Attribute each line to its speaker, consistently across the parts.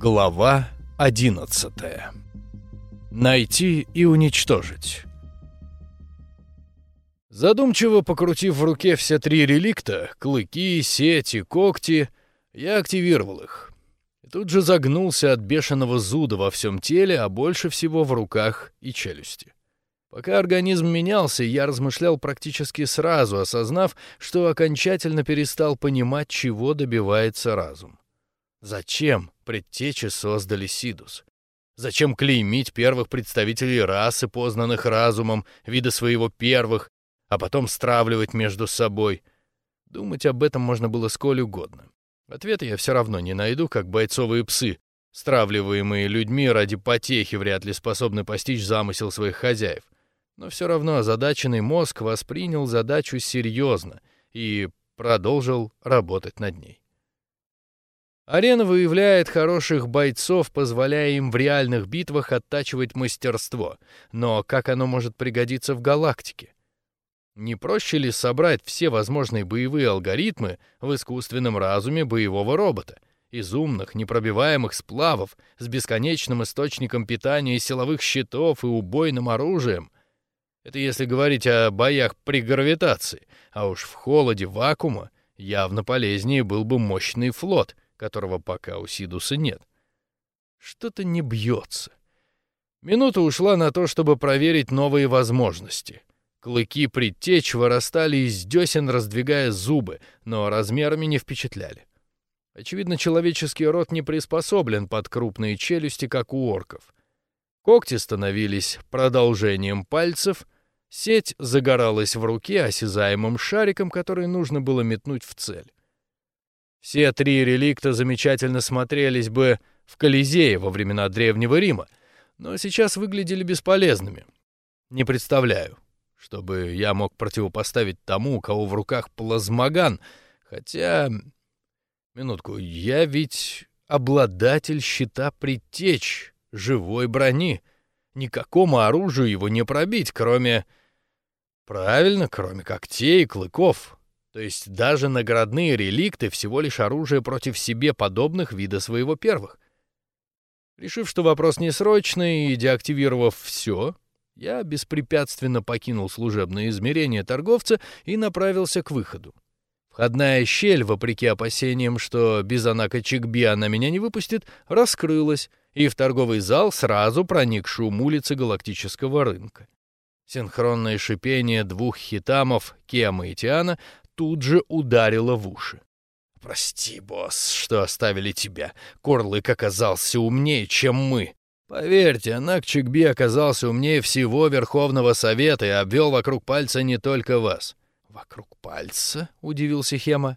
Speaker 1: Глава 11. Найти и уничтожить. Задумчиво покрутив в руке все три реликта — клыки, сети, когти — я активировал их. Тут же загнулся от бешеного зуда во всем теле, а больше всего в руках и челюсти. Пока организм менялся, я размышлял практически сразу, осознав, что окончательно перестал понимать, чего добивается разум. Зачем предтечи создали Сидус? Зачем клеймить первых представителей расы, познанных разумом, вида своего первых, а потом стравливать между собой? Думать об этом можно было сколь угодно. Ответа я все равно не найду, как бойцовые псы, стравливаемые людьми ради потехи, вряд ли способны постичь замысел своих хозяев. Но все равно озадаченный мозг воспринял задачу серьезно и продолжил работать над ней. Арена выявляет хороших бойцов, позволяя им в реальных битвах оттачивать мастерство. Но как оно может пригодиться в галактике? Не проще ли собрать все возможные боевые алгоритмы в искусственном разуме боевого робота? Из умных, непробиваемых сплавов, с бесконечным источником питания силовых щитов и убойным оружием. Это если говорить о боях при гравитации, а уж в холоде вакуума явно полезнее был бы мощный флот — которого пока у Сидуса нет. Что-то не бьется. Минута ушла на то, чтобы проверить новые возможности. Клыки предтеч вырастали из десен, раздвигая зубы, но размерами не впечатляли. Очевидно, человеческий рот не приспособлен под крупные челюсти, как у орков. Когти становились продолжением пальцев, сеть загоралась в руке осязаемым шариком, который нужно было метнуть в цель. Все три реликта замечательно смотрелись бы в Колизее во времена Древнего Рима, но сейчас выглядели бесполезными. Не представляю, чтобы я мог противопоставить тому, у кого в руках плазмоган, хотя... Минутку, я ведь обладатель щита предтеч, живой брони. Никакому оружию его не пробить, кроме... Правильно, кроме когтей и клыков. То есть даже наградные реликты всего лишь оружие против себе подобных вида своего первых. Решив, что вопрос не срочный, и деактивировав все, я беспрепятственно покинул служебное измерение торговца и направился к выходу. Входная щель, вопреки опасениям, что без Анака Чикби она меня не выпустит, раскрылась, и в торговый зал сразу проник шум улицы галактического рынка. Синхронное шипение двух хитамов, Кема и Тиана, тут же ударило в уши. «Прости, босс, что оставили тебя. Корлык оказался умнее, чем мы. Поверьте, Анакчикби оказался умнее всего Верховного Совета и обвел вокруг пальца не только вас». «Вокруг пальца?» — удивился Хема.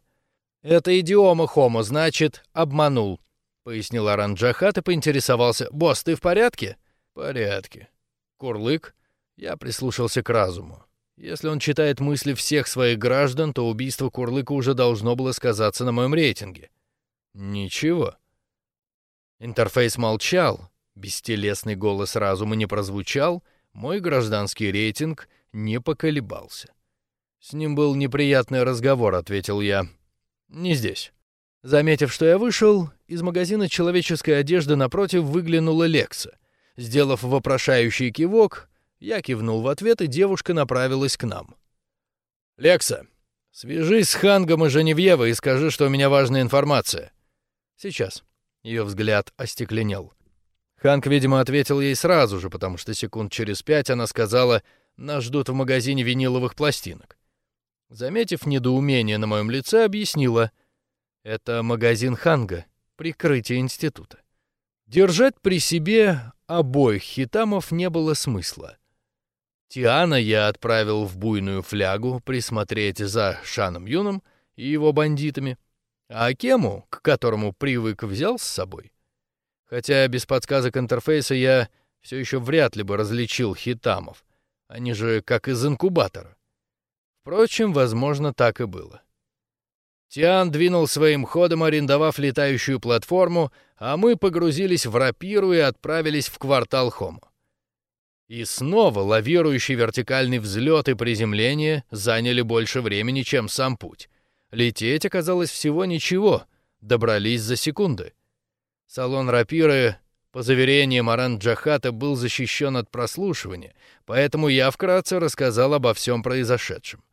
Speaker 1: «Это идиома Хомо, значит, обманул», — пояснил Аранджахат и поинтересовался. «Босс, ты в порядке?» «Порядке». «Курлык?» Я прислушался к разуму. Если он читает мысли всех своих граждан, то убийство Курлыка уже должно было сказаться на моем рейтинге. Ничего. Интерфейс молчал, бестелесный голос разума не прозвучал, мой гражданский рейтинг не поколебался. С ним был неприятный разговор, ответил я. Не здесь. Заметив, что я вышел, из магазина человеческой одежды напротив выглянула Лекса. Сделав вопрошающий кивок, я кивнул в ответ, и девушка направилась к нам. «Лекса, свяжись с Хангом и Женевьевой и скажи, что у меня важная информация». «Сейчас». Ее взгляд остекленел. Ханк, видимо, ответил ей сразу же, потому что секунд через пять она сказала «Нас ждут в магазине виниловых пластинок». Заметив недоумение на моем лице, объяснила «Это магазин Ханга, прикрытие института». Держать при себе обоих хитамов не было смысла. Тиана я отправил в буйную флягу присмотреть за Шаном Юном и его бандитами, а Акему, к которому привык, взял с собой. Хотя без подсказок интерфейса я все еще вряд ли бы различил хитамов, они же как из инкубатора. Впрочем, возможно, так и было. Тиан двинул своим ходом, арендовав летающую платформу, а мы погрузились в рапиру и отправились в квартал Хомо. И снова лавирующий вертикальный взлет и приземление заняли больше времени, чем сам путь. Лететь оказалось всего ничего, добрались за секунды. Салон рапиры, по заверениям Аран Джахата, был защищен от прослушивания, поэтому я вкратце рассказал обо всем произошедшем.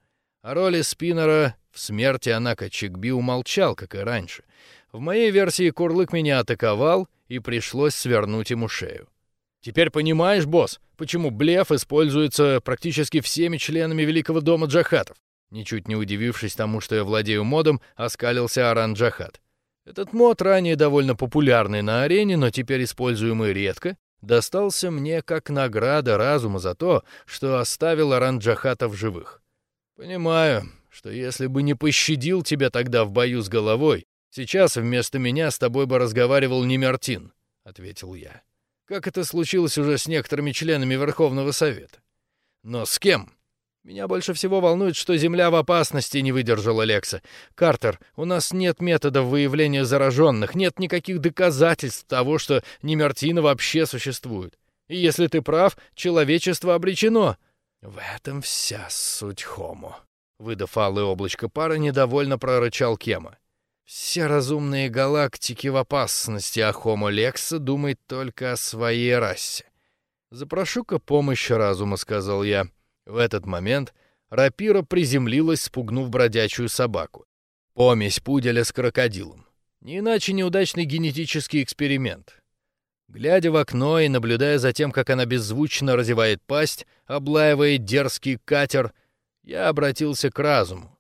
Speaker 1: О роли Спиннера в смерти Анака Чикби умолчал, как и раньше. В моей версии Курлык меня атаковал, и пришлось свернуть ему шею. Теперь понимаешь, босс, почему блеф используется практически всеми членами Великого дома Джахатов? Ничуть не удивившись тому, что я владею модом, оскалился Аран Джахат. Этот мод, ранее довольно популярный на арене, но теперь используемый редко, достался мне как награда разума за то, что оставил Аран Джахата в живых. Понимаю, что если бы не пощадил тебя тогда в бою с головой, сейчас вместо меня с тобой бы разговаривал Немертин, — ответил я. Как это случилось уже с некоторыми членами Верховного Совета. Но с кем? Меня больше всего волнует, что Земля в опасности, не выдержала Лекса. Картер, у нас нет методов выявления зараженных, нет никаких доказательств того, что Немертина вообще существует. И если ты прав, человечество обречено. В этом вся суть Хомо. Выдав алое облачко пара, недовольно прорычал Кема. Все разумные галактики в опасности, а Хомо Лекса думает только о своей расе. «Запрошу-ка помощь разума», — сказал я. В этот момент рапира приземлилась, спугнув бродячую собаку. Помесь пуделя с крокодилом. Не иначе неудачный генетический эксперимент. Глядя в окно и наблюдая за тем, как она беззвучно разевает пасть, облаивает дерзкий катер, я обратился к разуму.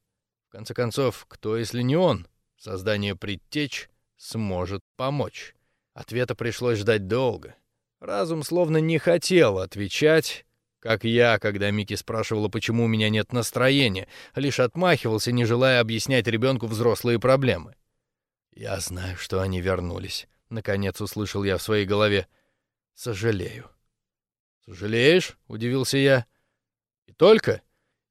Speaker 1: В конце концов, кто, если не он, создание предтеч, сможет помочь? Ответа пришлось ждать долго. Разум словно не хотел отвечать, как я, когда Мики спрашивала, почему у меня нет настроения, лишь отмахивался, не желая объяснять ребенку взрослые проблемы. «Я знаю, что они вернулись», — наконец услышал я в своей голове. «Сожалею». «Сожалеешь?» — удивился я. «И только?»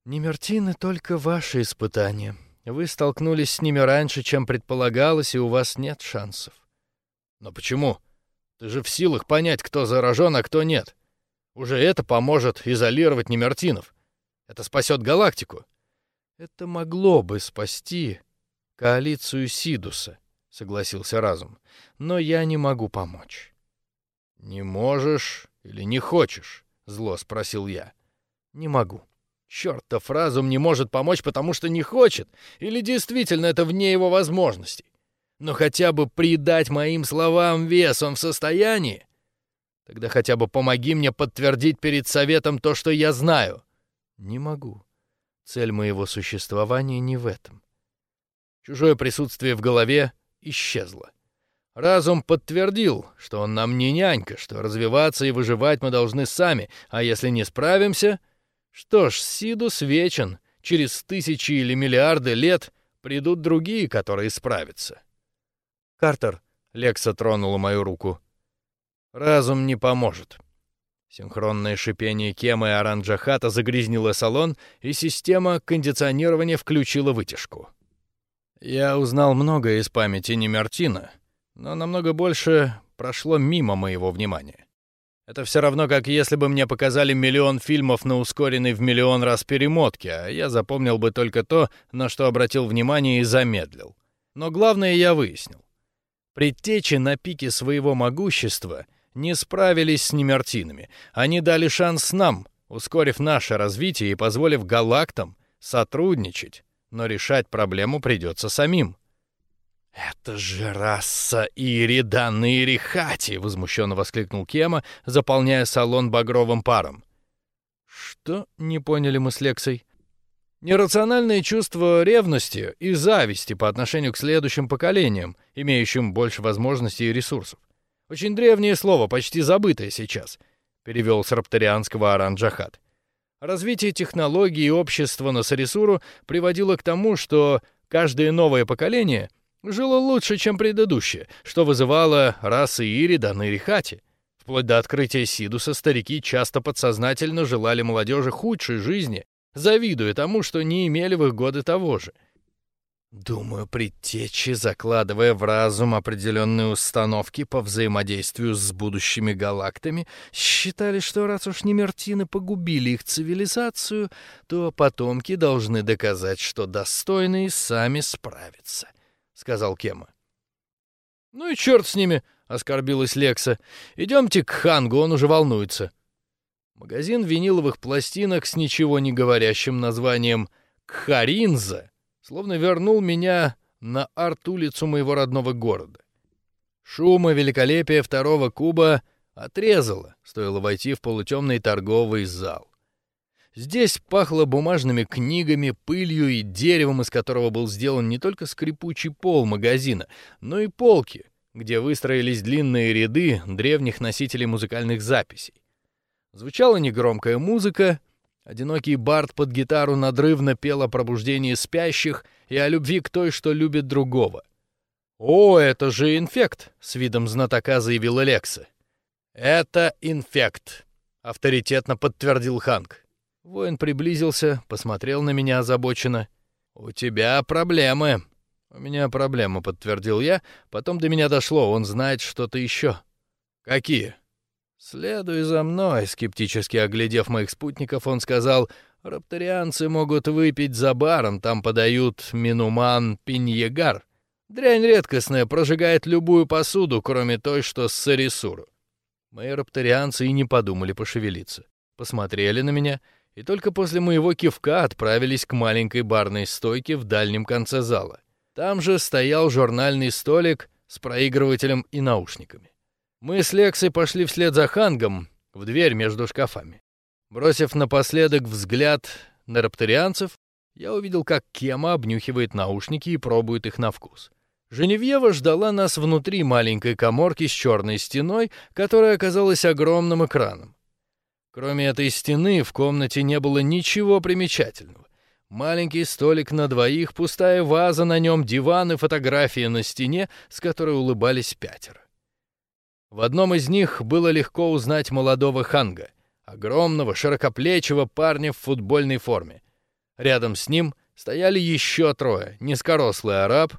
Speaker 1: «Немертины только ваши испытания. Вы столкнулись с ними раньше, чем предполагалось, и у вас нет шансов». «Но почему? Ты же в силах понять, кто заражен, а кто нет». Уже это поможет изолировать немертинов. Это спасет галактику. Это могло бы спасти коалицию Сидуса, согласился разум. Но я не могу помочь. Не можешь или не хочешь? Зло спросил я. Не могу. Чертов разум не может помочь, потому что не хочет, или действительно это вне его возможностей. Но хотя бы придать моим словам вес он в состоянии. Тогда хотя бы помоги мне подтвердить перед советом то, что я знаю. Не могу. Цель моего существования не в этом. Чужое присутствие в голове исчезло. Разум подтвердил, что он нам не нянька, что развиваться и выживать мы должны сами, а если не справимся, что ж, Сидус вечен, через тысячи или миллиарды лет придут другие, которые справятся. Картер, Лекса тронула мою руку. Разум не поможет. Синхронное шипение Кема и Аранджахата загрязнило салон, и система кондиционирования включила вытяжку. Я узнал многое из памяти Немертина, но намного больше прошло мимо моего внимания. Это все равно, как если бы мне показали миллион фильмов на ускоренной в миллион раз перемотке, а я запомнил бы только то, на что обратил внимание и замедлил. Но главное я выяснил. Предтечи на пике своего могущества — не справились с немертинами. Они дали шанс нам, ускорив наше развитие и позволив галактам сотрудничать, но решать проблему придется самим. «Это же раса Иридан Ирихати!» — возмущенно воскликнул Кема, заполняя салон багровым паром. «Что?» — не поняли мы с Лексой. Нерациональное чувство ревности и зависти по отношению к следующим поколениям, имеющим больше возможностей и ресурсов. Очень древнее слово, почти забытое сейчас, перевел с рапторианского Аранджахат. Развитие технологий и общества на Сарисуру приводило к тому, что каждое новое поколение жило лучше, чем предыдущее, что вызывало расы Ирида на Ирихате. Вплоть до открытия Сидуса старики часто подсознательно желали молодежи худшей жизни, завидуя тому, что не имели в их годы того же — Думаю, предтечи, закладывая в разум определенные установки по взаимодействию с будущими галактами, считали, что раз уж немертины погубили их цивилизацию, то потомки должны доказать, что достойные сами справятся, — сказал Кема. «Ну и черт с ними!» — оскорбилась Лекса. «Идемте к Хангу, он уже волнуется». Магазин виниловых пластинок с ничего не говорящим названием «Кхаринза» словно вернул меня на арт-улицу моего родного города. Шума великолепия второго куба отрезало, стоило войти в полутемный торговый зал. Здесь пахло бумажными книгами, пылью и деревом, из которого был сделан не только скрипучий пол магазина, но и полки, где выстроились длинные ряды древних носителей музыкальных записей. Звучала негромкая музыка, одинокий бард под гитару надрывно пел о пробуждении спящих и о любви к той, что любит другого. «О, это же инфект!» — с видом знатока заявила Лекса. «Это инфект», — авторитетно подтвердил Ханк. Воин приблизился, посмотрел на меня озабоченно. «У тебя проблемы». «У меня проблема», — подтвердил я. Потом до меня дошло, он знает что-то еще. «Какие?» «Следуй за мной», — скептически оглядев моих спутников, он сказал, «Рапторианцы могут выпить за баром, там подают минуман пиньегар. Дрянь редкостная, прожигает любую посуду, кроме той, что с сарисуру». Мои рапторианцы и не подумали пошевелиться. Посмотрели на меня — и только после моего кивка отправились к маленькой барной стойке в дальнем конце зала. Там же стоял журнальный столик с проигрывателем и наушниками. Мы с Лексой пошли вслед за Хангом в дверь между шкафами. Бросив напоследок взгляд на рапторианцев, я увидел, как Кема обнюхивает наушники и пробует их на вкус. Женевьева ждала нас внутри маленькой коморки с черной стеной, которая оказалась огромным экраном. Кроме этой стены в комнате не было ничего примечательного. Маленький столик на двоих, пустая ваза на нем, диван и фотография на стене, с которой улыбались пятеро. В одном из них было легко узнать молодого Ханга, огромного, широкоплечего парня в футбольной форме. Рядом с ним стояли еще трое: низкорослый араб,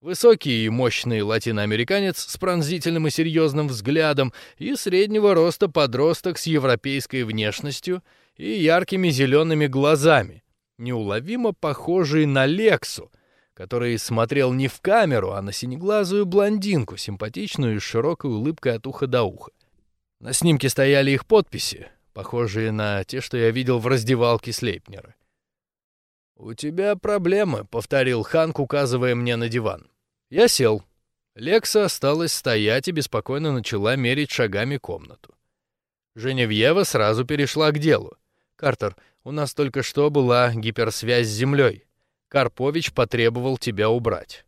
Speaker 1: Высокий и мощный латиноамериканец с пронзительным и серьезным взглядом и среднего роста подросток с европейской внешностью и яркими зелеными глазами, неуловимо похожий на Лексу, который смотрел не в камеру, а на синеглазую блондинку, симпатичную и с широкой улыбкой от уха до уха. На снимке стояли их подписи, похожие на те, что я видел в раздевалке Слейпнера. «У тебя проблемы», — повторил Ханк, указывая мне на диван. Я сел. Лекса осталась стоять и беспокойно начала мерить шагами комнату. Женевьева сразу перешла к делу. «Картер, у нас только что была гиперсвязь с Землей. Карпович потребовал тебя убрать».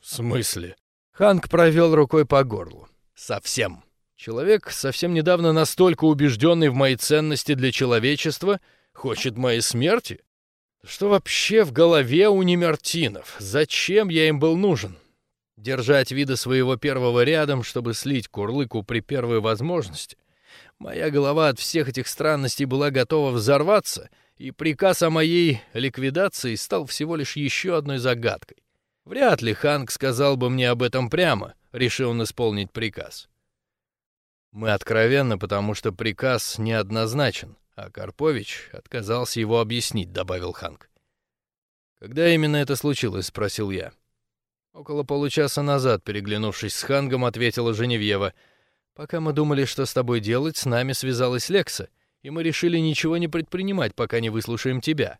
Speaker 1: «В смысле?» Ханк провел рукой по горлу. «Совсем. Человек, совсем недавно настолько убежденный в моей ценности для человечества, хочет моей смерти? Что вообще в голове у Немертинов? Зачем я им был нужен? Держать вида своего первого рядом, чтобы слить курлыку при первой возможности. Моя голова от всех этих странностей была готова взорваться, и приказ о моей ликвидации стал всего лишь еще одной загадкой. Вряд ли Ханк сказал бы мне об этом прямо, решил он исполнить приказ. Мы откровенны, потому что приказ неоднозначен. А Карпович отказался его объяснить, добавил Ханк. Когда именно это случилось, спросил я. Около получаса назад, переглянувшись с Хангом, ответила Женевьева. Пока мы думали, что с тобой делать, с нами связалась Лекса, и мы решили ничего не предпринимать, пока не выслушаем тебя.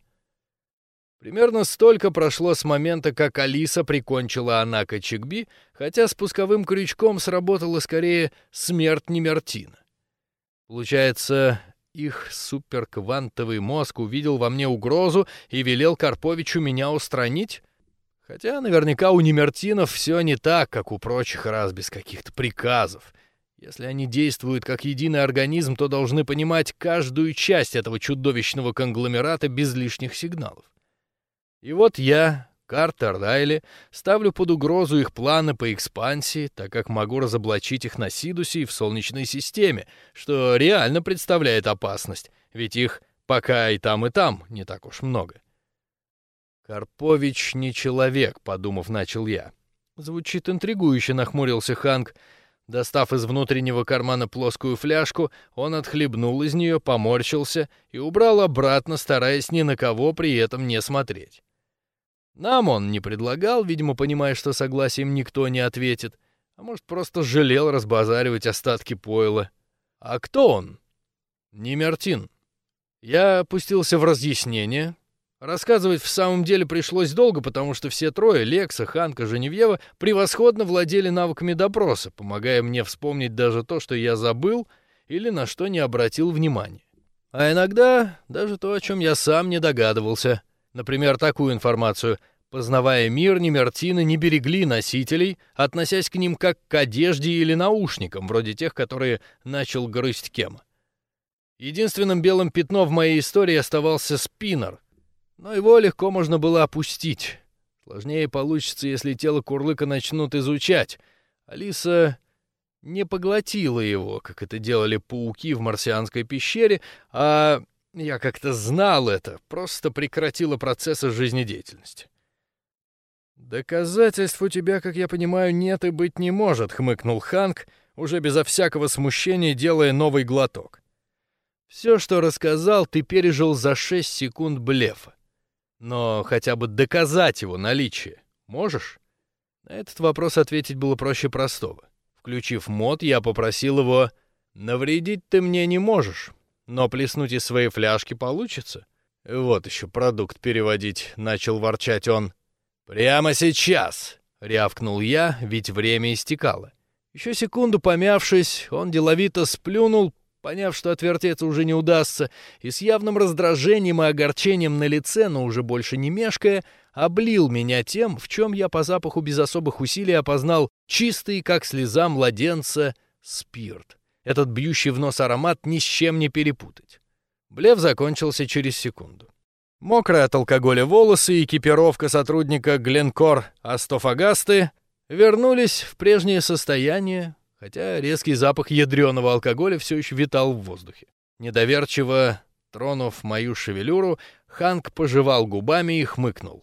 Speaker 1: Примерно столько прошло с момента, как Алиса прикончила Анака Чикби, хотя спусковым крючком сработала скорее смерть Немертина. Получается, их суперквантовый мозг увидел во мне угрозу и велел Карповичу меня устранить? Хотя наверняка у Немертинов все не так, как у прочих раз без каких-то приказов. Если они действуют как единый организм, то должны понимать каждую часть этого чудовищного конгломерата без лишних сигналов. И вот я, Картер Райли, ставлю под угрозу их планы по экспансии, так как могу разоблачить их на Сидусе и в Солнечной системе, что реально представляет опасность, ведь их пока и там, и там не так уж много. «Карпович не человек», — подумав, начал я. Звучит интригующе, нахмурился Ханк. Достав из внутреннего кармана плоскую фляжку, он отхлебнул из нее, поморщился и убрал обратно, стараясь ни на кого при этом не смотреть. Нам он не предлагал, видимо, понимая, что согласием никто не ответит, А может, просто жалел разбазаривать остатки пойла. А кто он? Не Мертин. Я опустился в разъяснение. Рассказывать в самом деле пришлось долго, потому что все трое, Лекса, Ханка, Женевьева, превосходно владели навыками допроса, помогая мне вспомнить даже то, что я забыл или на что не обратил внимания. А иногда даже то, о чем я сам не догадывался. Например, такую информацию. Познавая мир, Немертины не берегли носителей, относясь к ним как к одежде или наушникам, вроде тех, которые начал грызть Кема. Единственным белым пятном в моей истории оставался спиннер, но его легко можно было опустить. Сложнее получится, если тело Курлыка начнут изучать. Алиса не поглотила его, как это делали пауки в марсианской пещере, а я как-то знал это, просто прекратила процессы жизнедеятельности. «Доказательств у тебя, как я понимаю, нет и быть не может», — хмыкнул Ханк, уже безо всякого смущения делая новый глоток. «Все, что рассказал, ты пережил за шесть секунд блефа. Но хотя бы доказать его наличие можешь?» На этот вопрос ответить было проще простого. Включив мод, я попросил его «Навредить ты мне не можешь, но плеснуть из своей фляжки получится». «Вот еще продукт переводить», — начал ворчать он. «Прямо сейчас!» — рявкнул я, ведь время истекало. Еще секунду помявшись, он деловито сплюнул, поняв, что отвертеться уже не удастся, и с явным раздражением и огорчением на лице, но уже больше не мешкая, облил меня тем, в чем я по запаху без особых усилий опознал чистый, как слеза младенца, спирт. Этот бьющий в нос аромат ни с чем не перепутать. Блев закончился через секунду. Мокрая от алкоголя волосы и экипировка сотрудника Гленкор Астофагасты вернулись в прежнее состояние, хотя резкий запах ядреного алкоголя все еще витал в воздухе. Недоверчиво тронув мою шевелюру, Ханк пожевал губами и хмыкнул.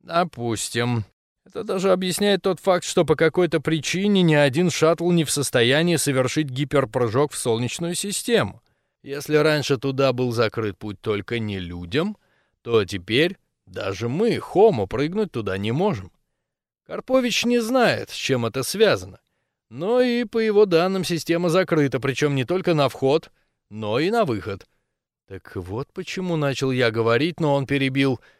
Speaker 1: Допустим. Это даже объясняет тот факт, что по какой-то причине ни один шаттл не в состоянии совершить гиперпрыжок в Солнечную систему. Если раньше туда был закрыт путь только не людям, то теперь даже мы, Хомо, прыгнуть туда не можем. Карпович не знает, с чем это связано. Но и по его данным система закрыта, причем не только на вход, но и на выход. Так вот почему начал я говорить, но он перебил —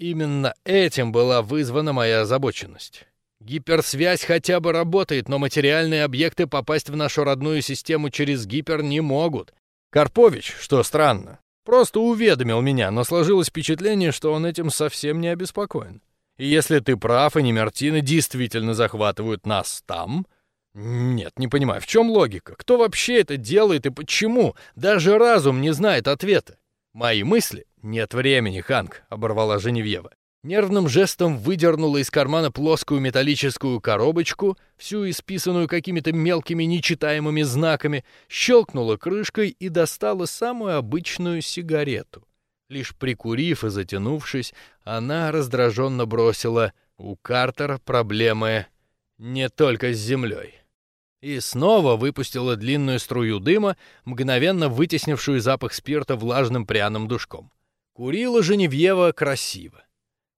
Speaker 1: Именно этим была вызвана моя озабоченность. Гиперсвязь хотя бы работает, но материальные объекты попасть в нашу родную систему через гипер не могут. Карпович, что странно, просто уведомил меня, но сложилось впечатление, что он этим совсем не обеспокоен. И если ты прав, и немертины действительно захватывают нас там... Нет, не понимаю, в чем логика? Кто вообще это делает и почему? Даже разум не знает ответа. Мои мысли «Нет времени, Ханк», — оборвала Женевьева. Нервным жестом выдернула из кармана плоскую металлическую коробочку, всю исписанную какими-то мелкими нечитаемыми знаками, щелкнула крышкой и достала самую обычную сигарету. Лишь прикурив и затянувшись, она раздраженно бросила «У Картера проблемы не только с землей». И снова выпустила длинную струю дыма, мгновенно вытеснившую запах спирта влажным пряным душком. Курила Женевьева красиво.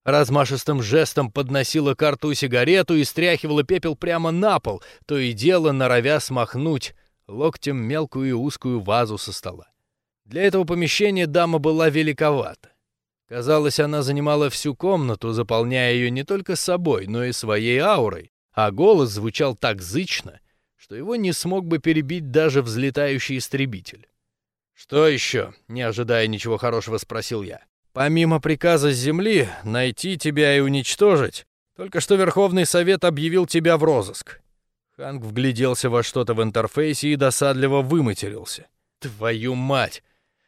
Speaker 1: Размашистым жестом подносила карту сигарету и стряхивала пепел прямо на пол, то и дело норовя смахнуть локтем мелкую и узкую вазу со стола. Для этого помещения дама была великовата. Казалось, она занимала всю комнату, заполняя ее не только собой, но и своей аурой, а голос звучал так зычно, что его не смог бы перебить даже взлетающий истребитель. «Что еще?» — не ожидая ничего хорошего, спросил я. «Помимо приказа с земли найти тебя и уничтожить, только что Верховный Совет объявил тебя в розыск». Ханг вгляделся во что-то в интерфейсе и досадливо выматерился. «Твою мать!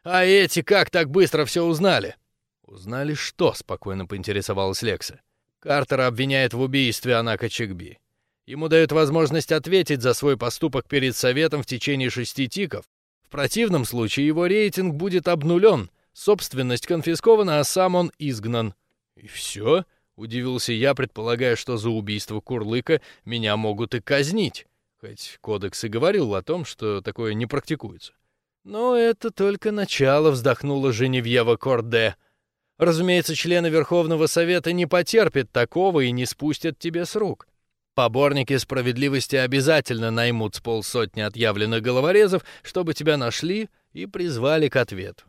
Speaker 1: А эти как так быстро все узнали?» «Узнали что?» — спокойно поинтересовалась Лекса. Картера обвиняет в убийстве Анака Чикби. Ему дают возможность ответить за свой поступок перед Советом в течение шести тиков, в противном случае его рейтинг будет обнулен, собственность конфискована, а сам он изгнан. И все? Удивился я, предполагая, что за убийство Курлыка меня могут и казнить. Хоть кодекс и говорил о том, что такое не практикуется. Но это только начало, вздохнула Женевьева Корде. Разумеется, члены Верховного Совета не потерпят такого и не спустят тебе с рук. Поборники справедливости обязательно наймут с полсотни отъявленных головорезов, чтобы тебя нашли и призвали к ответу.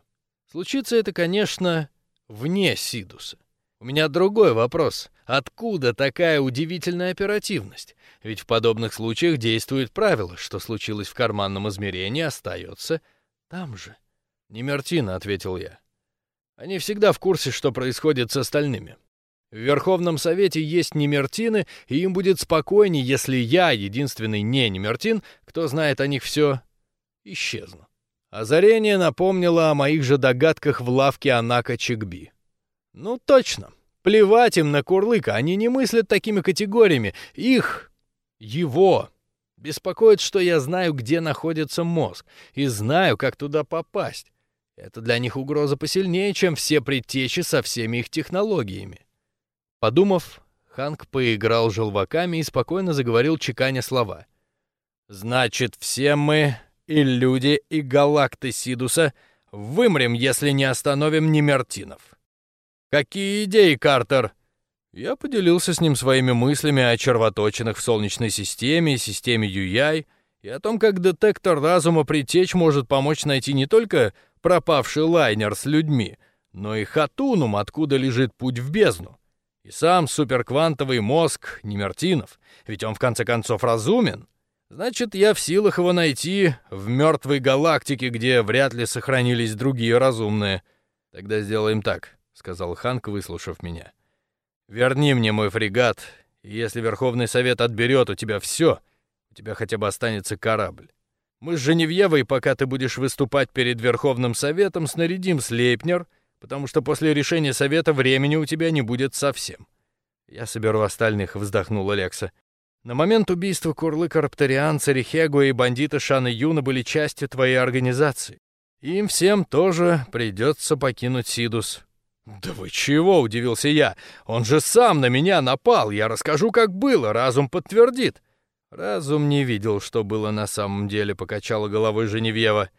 Speaker 1: Случится это, конечно, вне Сидуса. У меня другой вопрос. Откуда такая удивительная оперативность? Ведь в подобных случаях действует правило, что случилось в карманном измерении, остается там же. «Не Мертина», — ответил я. «Они всегда в курсе, что происходит с остальными. В Верховном Совете есть немертины, и им будет спокойнее, если я, единственный не немертин, кто знает о них все, исчезну». Озарение напомнило о моих же догадках в лавке Анака Чигби. «Ну точно. Плевать им на Курлыка, они не мыслят такими категориями. Их, его, беспокоит, что я знаю, где находится мозг, и знаю, как туда попасть. Это для них угроза посильнее, чем все предтечи со всеми их технологиями. Подумав, Ханк поиграл желваками и спокойно заговорил, чеканя слова. «Значит, все мы, и люди, и галакты Сидуса, вымрем, если не остановим Немертинов. Какие идеи, Картер?» Я поделился с ним своими мыслями о червоточинах в Солнечной системе системе Юяй, и о том, как детектор разума притеч может помочь найти не только пропавший лайнер с людьми, но и Хатунум, откуда лежит путь в бездну. И сам суперквантовый мозг Немертинов, ведь он в конце концов разумен. Значит, я в силах его найти в мертвой галактике, где вряд ли сохранились другие разумные. Тогда сделаем так, сказал Ханк, выслушав меня. Верни мне мой фрегат, и если Верховный Совет отберет у тебя все, у тебя хотя бы останется корабль. Мы с Женевьевой, пока ты будешь выступать перед Верховным Советом, снарядим Слейпнер — потому что после решения совета времени у тебя не будет совсем. Я соберу остальных, вздохнул Алекса. На момент убийства Курлыка Рапторианца, Рихегу и бандита Шана Юна были частью твоей организации. Им всем тоже придется покинуть Сидус. «Да вы чего?» — удивился я. «Он же сам на меня напал. Я расскажу, как было. Разум подтвердит». «Разум не видел, что было на самом деле», — покачала головой Женевьева.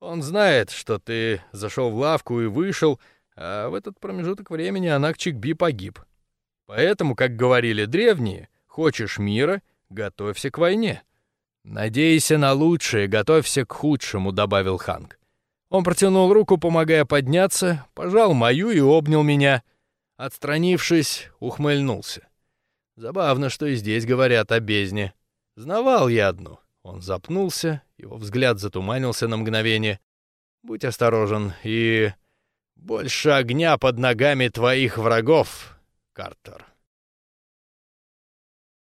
Speaker 1: Он знает, что ты зашел в лавку и вышел, а в этот промежуток времени Анакчик Би погиб. Поэтому, как говорили древние, хочешь мира — готовься к войне. «Надейся на лучшее, готовься к худшему», — добавил Ханг. Он протянул руку, помогая подняться, пожал мою и обнял меня. Отстранившись, ухмыльнулся. Забавно, что и здесь говорят о бездне. Знавал я одну. Он запнулся, его взгляд затуманился на мгновение. «Будь осторожен и... больше огня под ногами твоих врагов, Картер».